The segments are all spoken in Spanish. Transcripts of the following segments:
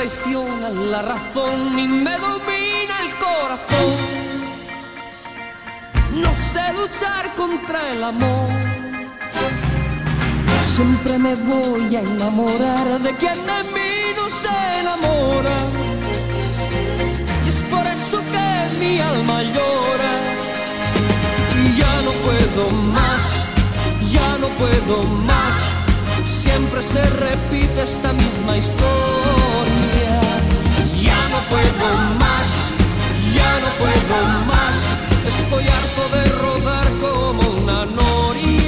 traiciona la razón y me domina el corazón. No sé luchar contra el amor. Siempre me voy a enamorar de quien de mí no se enamora. Y es por eso que mi alma llora. Y ya no puedo más, ya no puedo más. Siempre se repite esta misma historia. No puedo más, ya no puedo más. Estoy harto de rodar como una noria.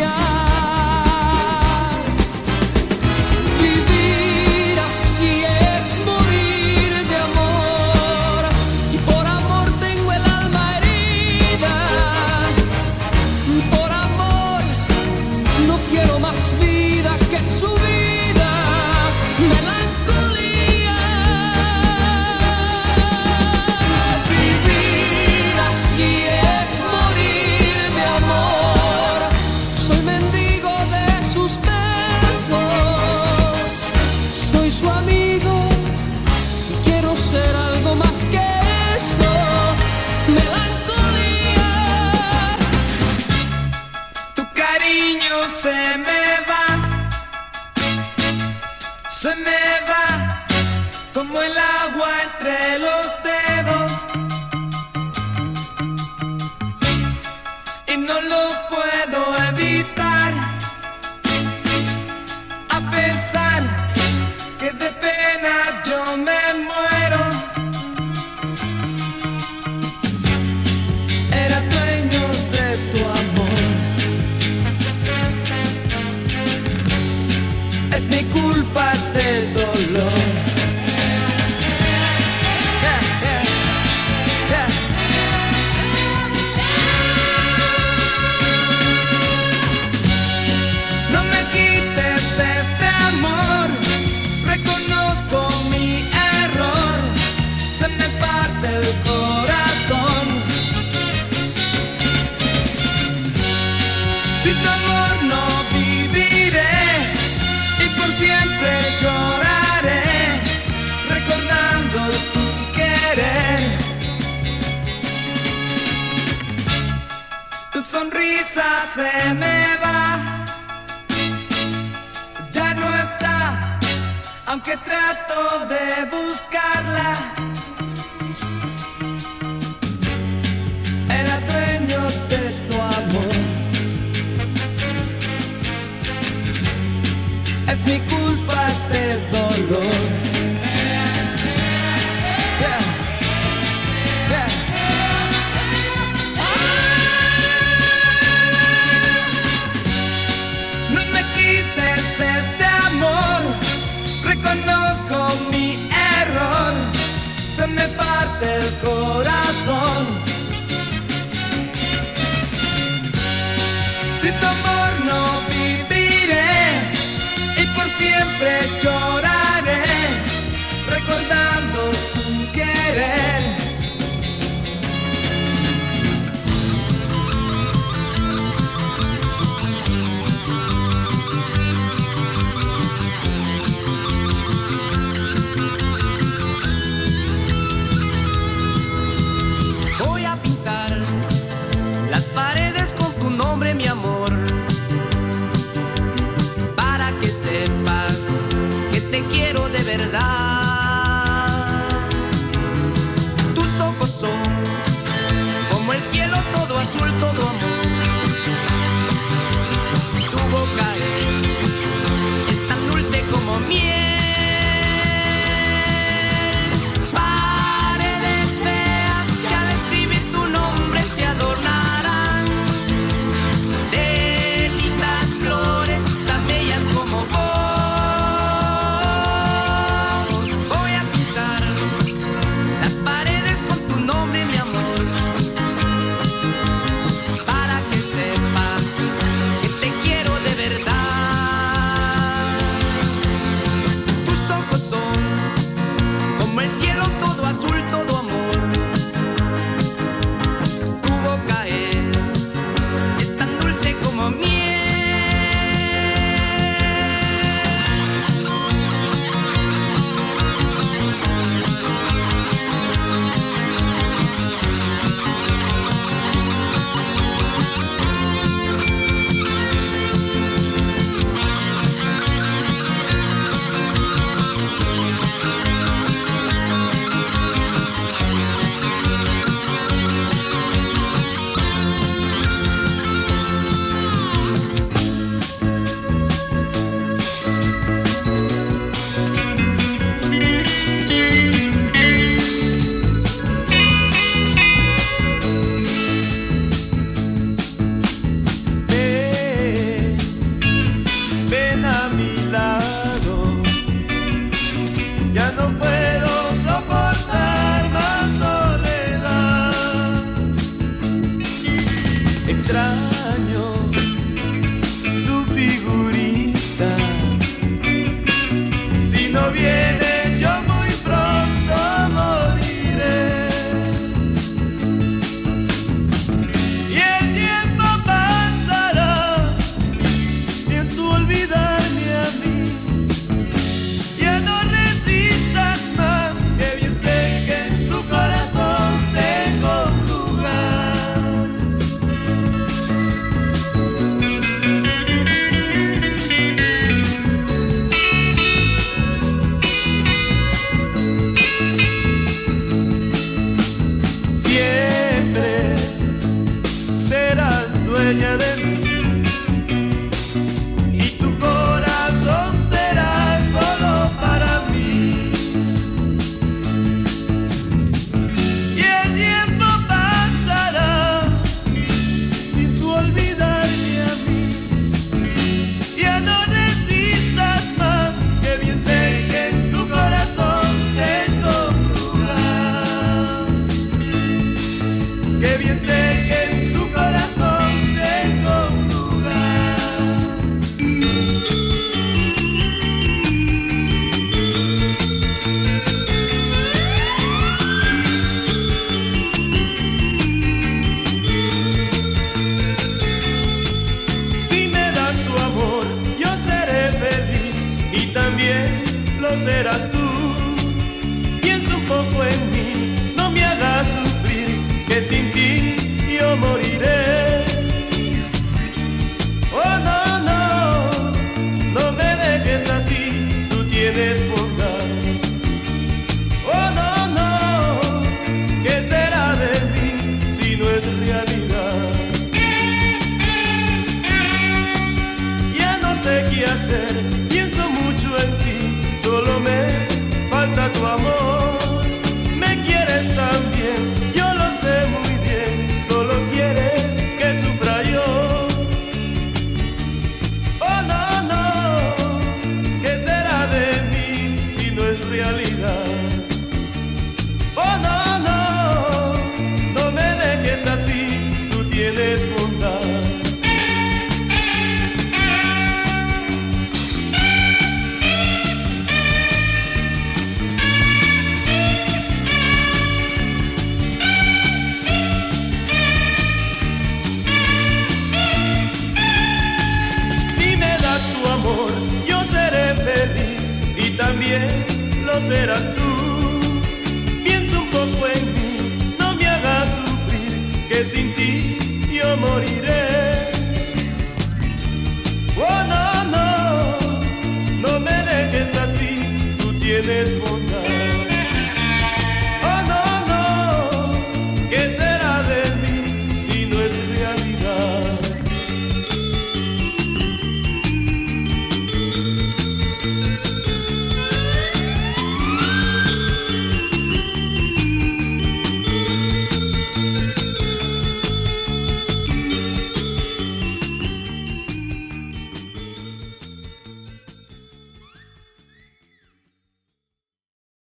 Como el agua entre los dedos. Y no lo puedo evitar, a pesar que de pena yo me muero. Era dueño de tu amor. Es mi culpa este dolor. Se me va, ya no está, aunque trato de buscarla. Parte el corazón. Serás tú. serás tú. Piensa un poco en mí, no me hagas sufrir, que sin ti yo moriré. Oh, no, no, no me dejes así, tú tienes